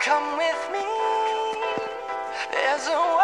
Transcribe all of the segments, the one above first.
Come with me. There's a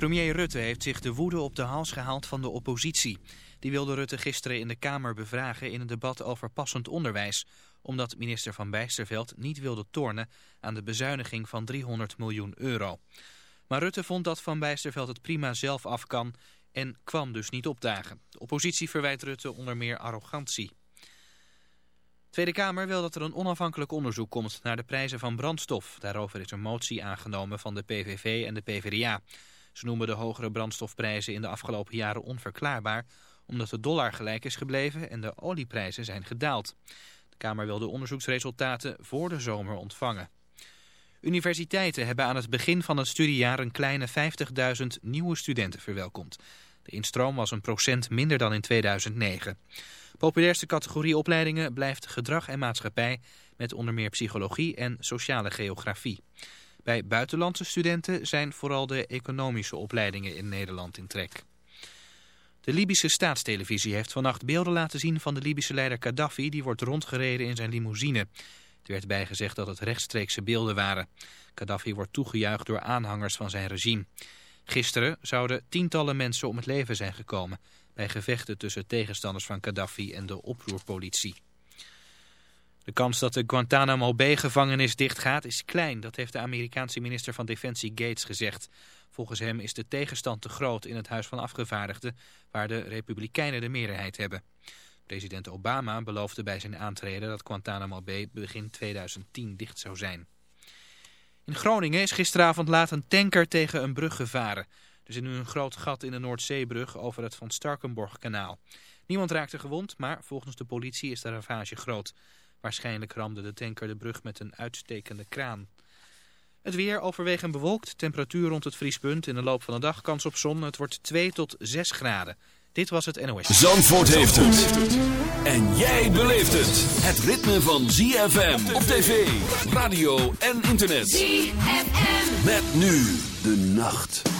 Premier Rutte heeft zich de woede op de hals gehaald van de oppositie. Die wilde Rutte gisteren in de Kamer bevragen in een debat over passend onderwijs... omdat minister Van Bijsterveld niet wilde tornen aan de bezuiniging van 300 miljoen euro. Maar Rutte vond dat Van Bijsterveld het prima zelf af kan en kwam dus niet opdagen. De oppositie verwijt Rutte onder meer arrogantie. Tweede Kamer wil dat er een onafhankelijk onderzoek komt naar de prijzen van brandstof. Daarover is een motie aangenomen van de PVV en de PvdA. Noemen de hogere brandstofprijzen in de afgelopen jaren onverklaarbaar... omdat de dollar gelijk is gebleven en de olieprijzen zijn gedaald. De Kamer wil de onderzoeksresultaten voor de zomer ontvangen. Universiteiten hebben aan het begin van het studiejaar een kleine 50.000 nieuwe studenten verwelkomd. De instroom was een procent minder dan in 2009. Populairste categorie opleidingen blijft gedrag en maatschappij met onder meer psychologie en sociale geografie. Bij buitenlandse studenten zijn vooral de economische opleidingen in Nederland in trek. De Libische staatstelevisie heeft vannacht beelden laten zien van de Libische leider Gaddafi die wordt rondgereden in zijn limousine. Er werd bijgezegd dat het rechtstreekse beelden waren. Gaddafi wordt toegejuicht door aanhangers van zijn regime. Gisteren zouden tientallen mensen om het leven zijn gekomen bij gevechten tussen tegenstanders van Gaddafi en de oproerpolitie. De kans dat de Guantanamo Bay-gevangenis dichtgaat is klein, dat heeft de Amerikaanse minister van Defensie Gates gezegd. Volgens hem is de tegenstand te groot in het Huis van Afgevaardigden, waar de Republikeinen de meerderheid hebben. President Obama beloofde bij zijn aantreden dat Guantanamo Bay begin 2010 dicht zou zijn. In Groningen is gisteravond laat een tanker tegen een brug gevaren. Er zit nu een groot gat in de Noordzeebrug over het Van Starkenborg-kanaal. Niemand raakte gewond, maar volgens de politie is de ravage groot. Waarschijnlijk ramde de tanker de brug met een uitstekende kraan. Het weer overwegend bewolkt, temperatuur rond het vriespunt. In de loop van de dag kans op zon. Het wordt 2 tot 6 graden. Dit was het NOS. Zandvoort heeft het. En jij beleeft het. Het ritme van ZFM op tv, radio en internet. ZFM. Met nu de nacht.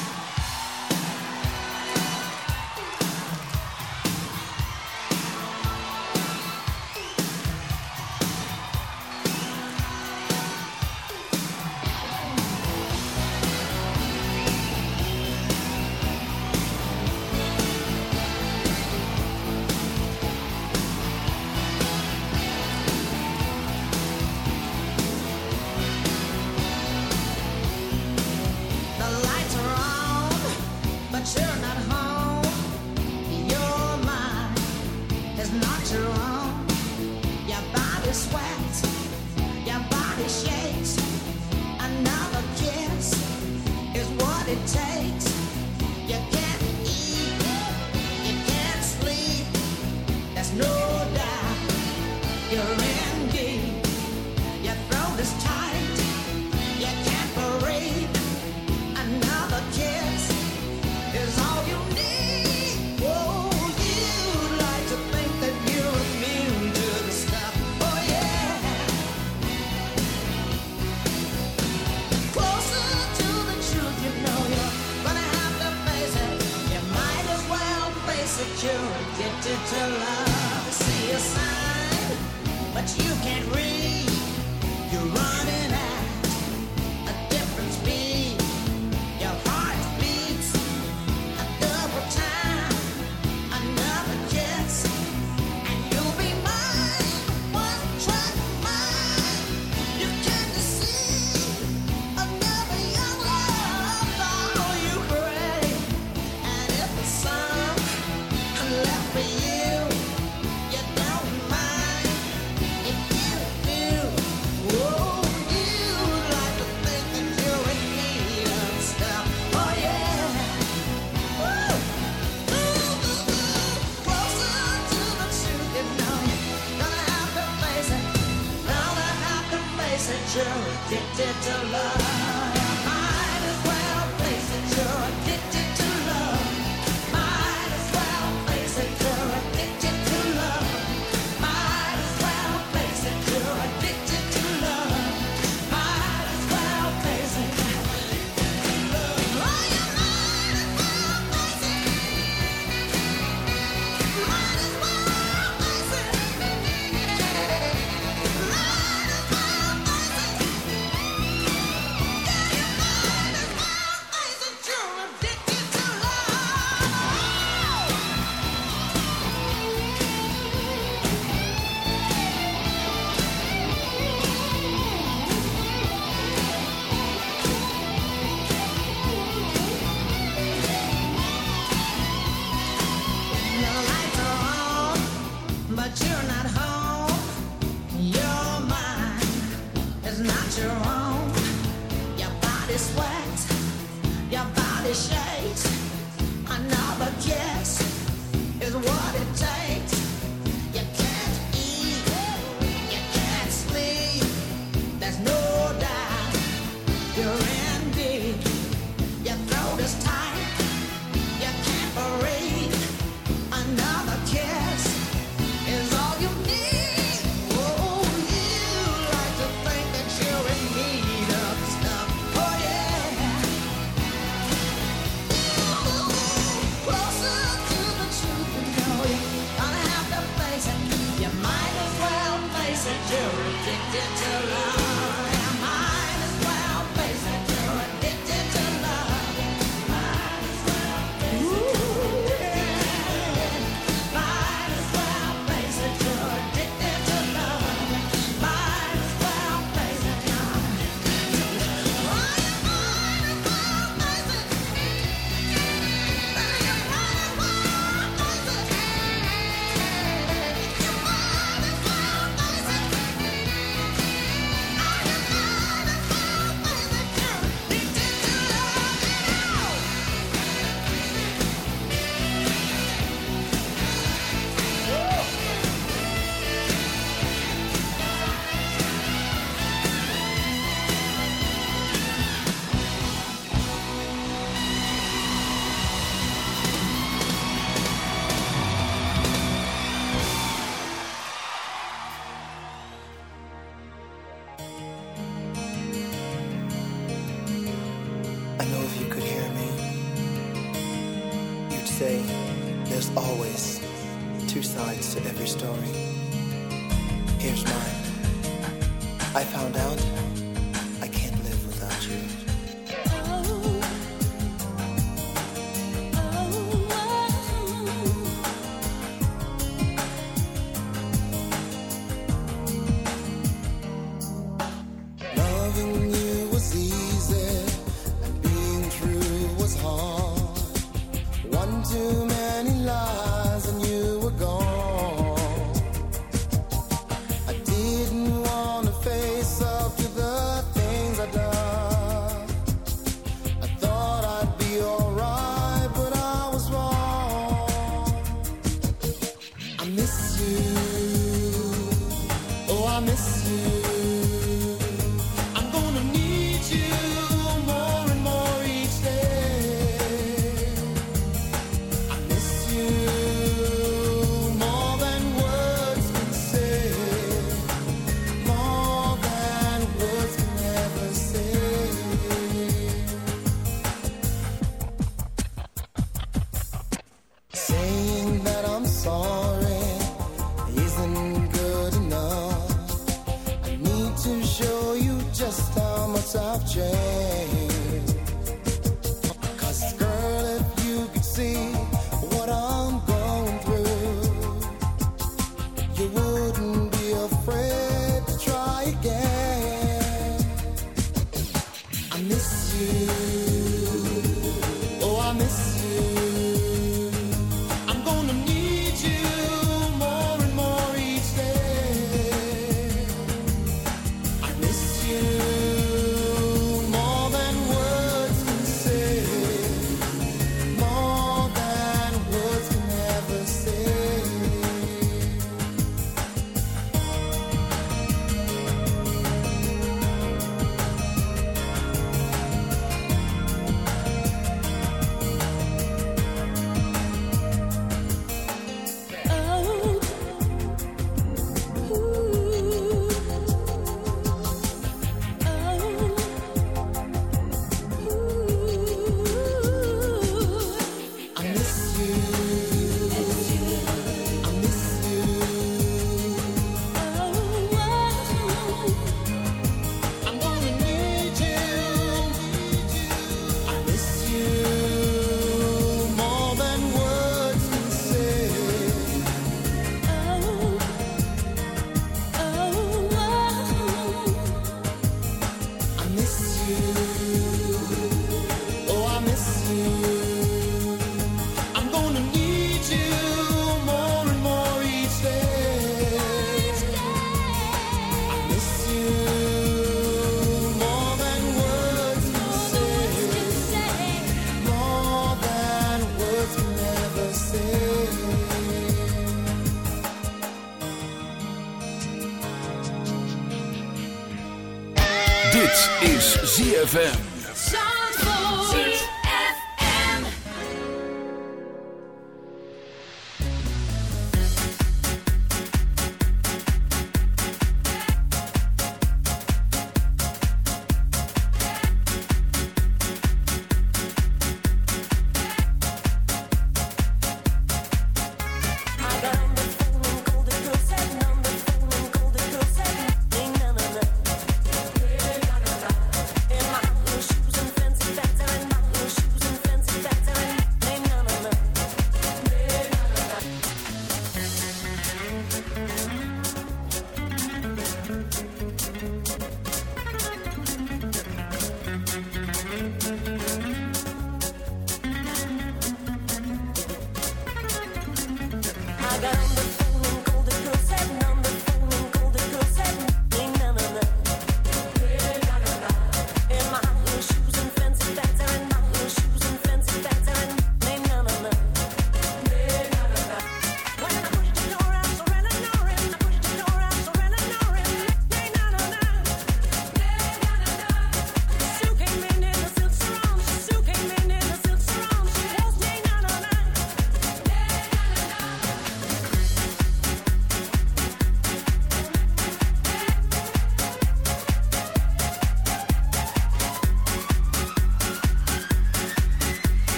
ZFM.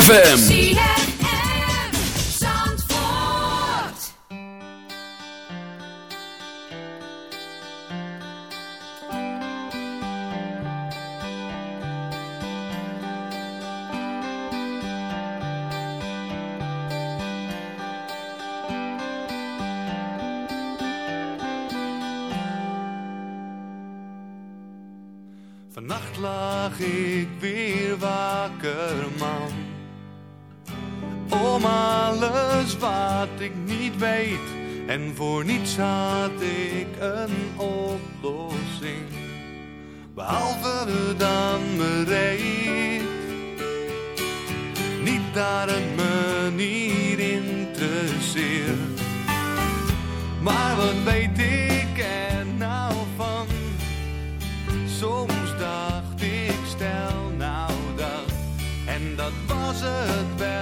ZFM. was het best.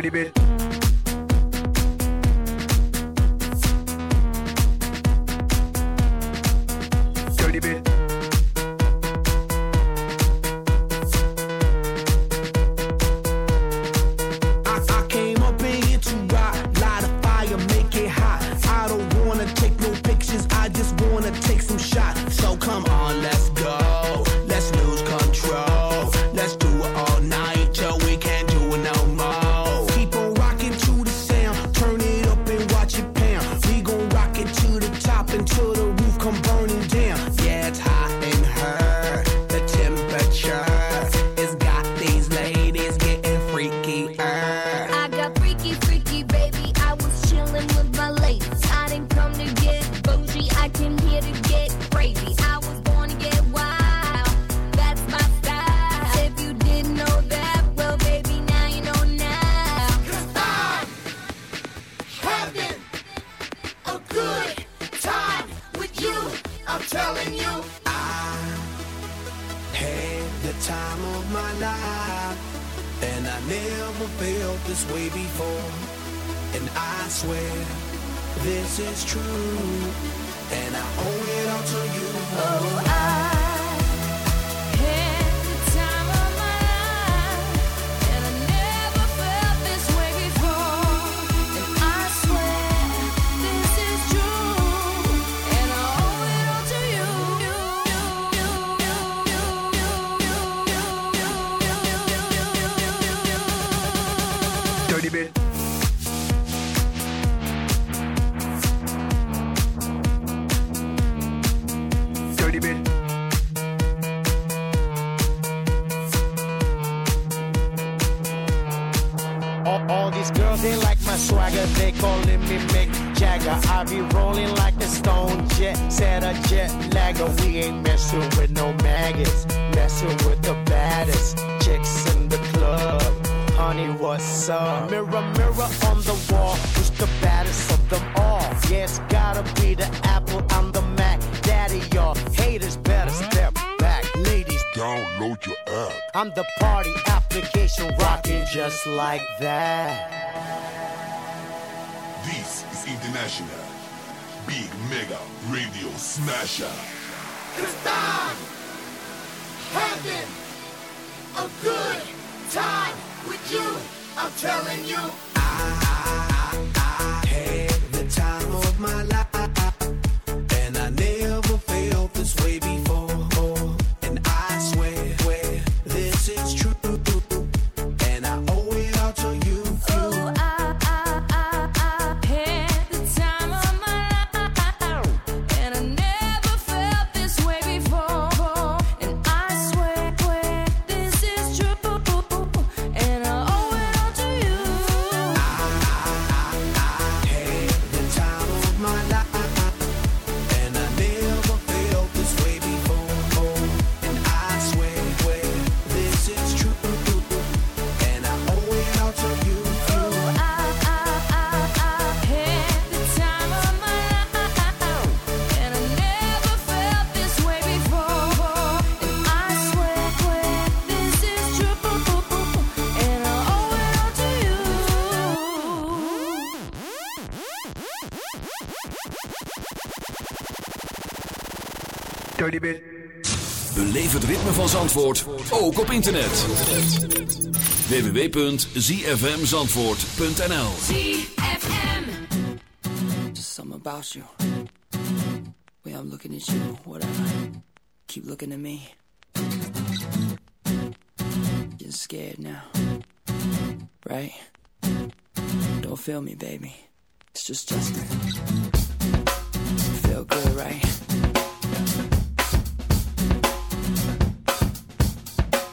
30 bit. like that. This is International Big Mega Radio Smasher. Cause I'm having a good time with you. I'm telling you. die bit. Het ritme van Zandvoort, ook op internet. www.zfmzandvoort.nl ZFM Just something about you. We I'm looking at you, whatever. Keep looking at me. Getting scared now. Right? Don't feel me, baby. It's just Justin. Feel good, right?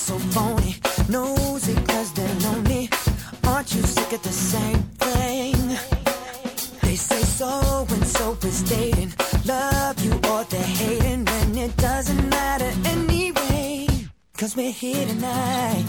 so phony. Nosy cause they're lonely. Aren't you sick of the same thing? They say so and so is dating. Love you or they're hating. And it doesn't matter anyway. Cause we're here tonight.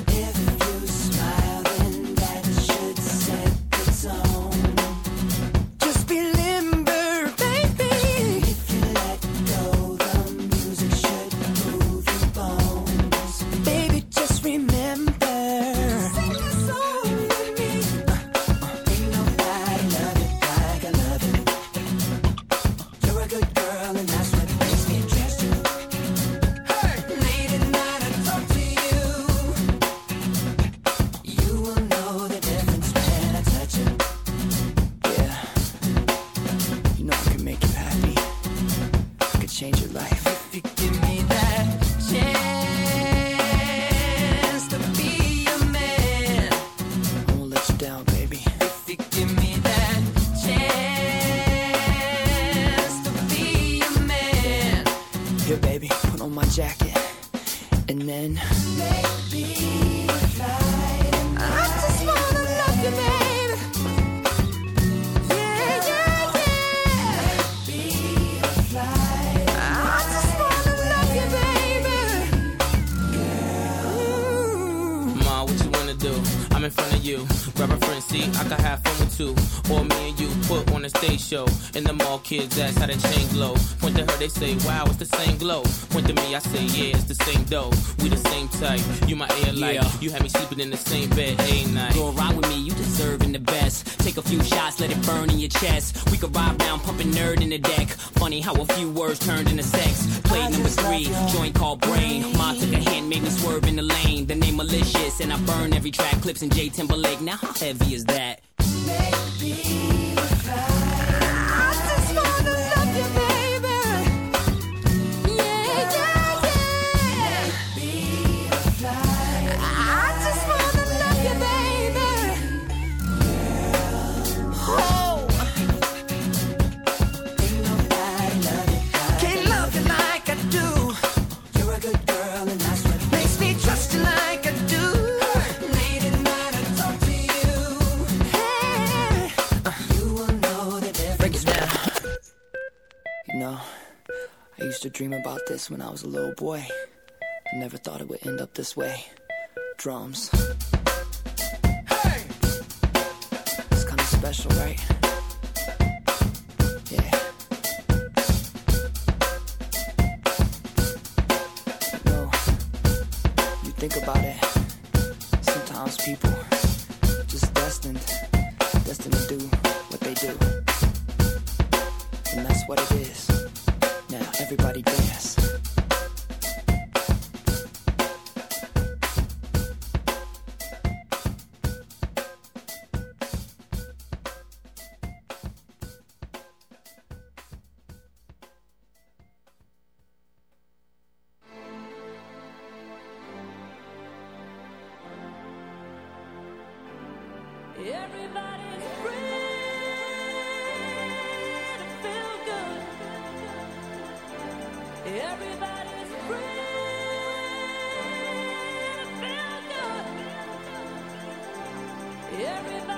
though. We the same type. You my air light. Yeah. You had me sleeping in the same bed a night. Go ride with me. You deserving the best. Take a few shots, let it burn in your chest. We could ride round, pumping nerd in the deck. Funny how a few words turned into sex. Play number three, joint called brain. Ma took a hand, made me swerve in the lane. The name malicious, and I burn every track. Clips in J Timberlake. Now how heavy is that? dream about this when I was a little boy. I never thought it would end up this way. Drums. Hey! It's kinda special, right? Everybody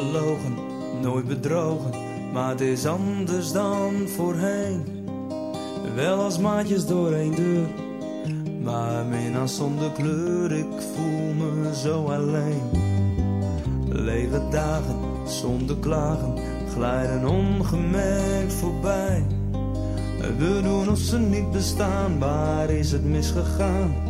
gelogen, nooit bedrogen, maar het is anders dan voorheen. Wel als maatjes door één deur, maar minnaar zonder kleur, ik voel me zo alleen. Lege dagen zonder klagen, glijden ongemerkt voorbij. We doen of ze niet bestaan, waar is het misgegaan?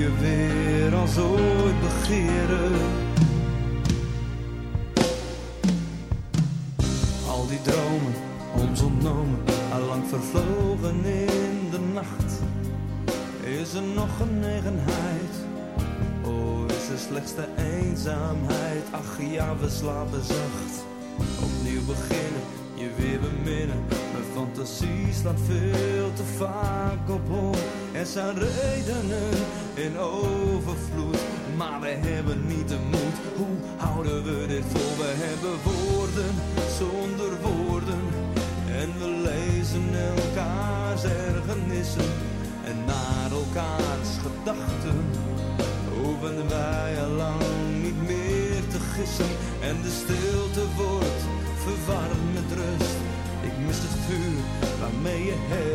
je weer als ooit begeren. Al die dromen, ons ontnomen, allang vervlogen in de nacht. Is er nog genegenheid? Oh, is er slechts de eenzaamheid? Ach ja, we slapen zacht. Opnieuw beginnen, je weer beminnen. Fantasie slaat veel te vaak op hol. Er zijn redenen in overvloed, maar we hebben niet de moed. Hoe houden we dit vol? We hebben woorden zonder woorden. En we lezen elkaars ergernissen en naar elkaars gedachten hoeven wij al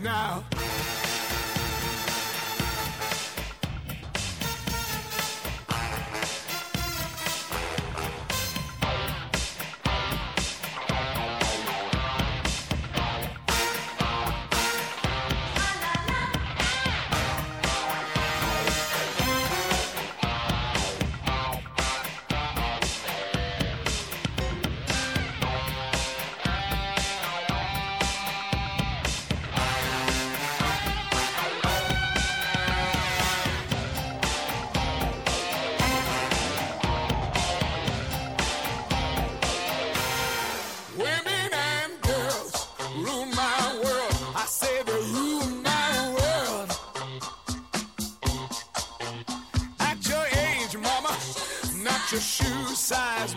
now. Your shoe size.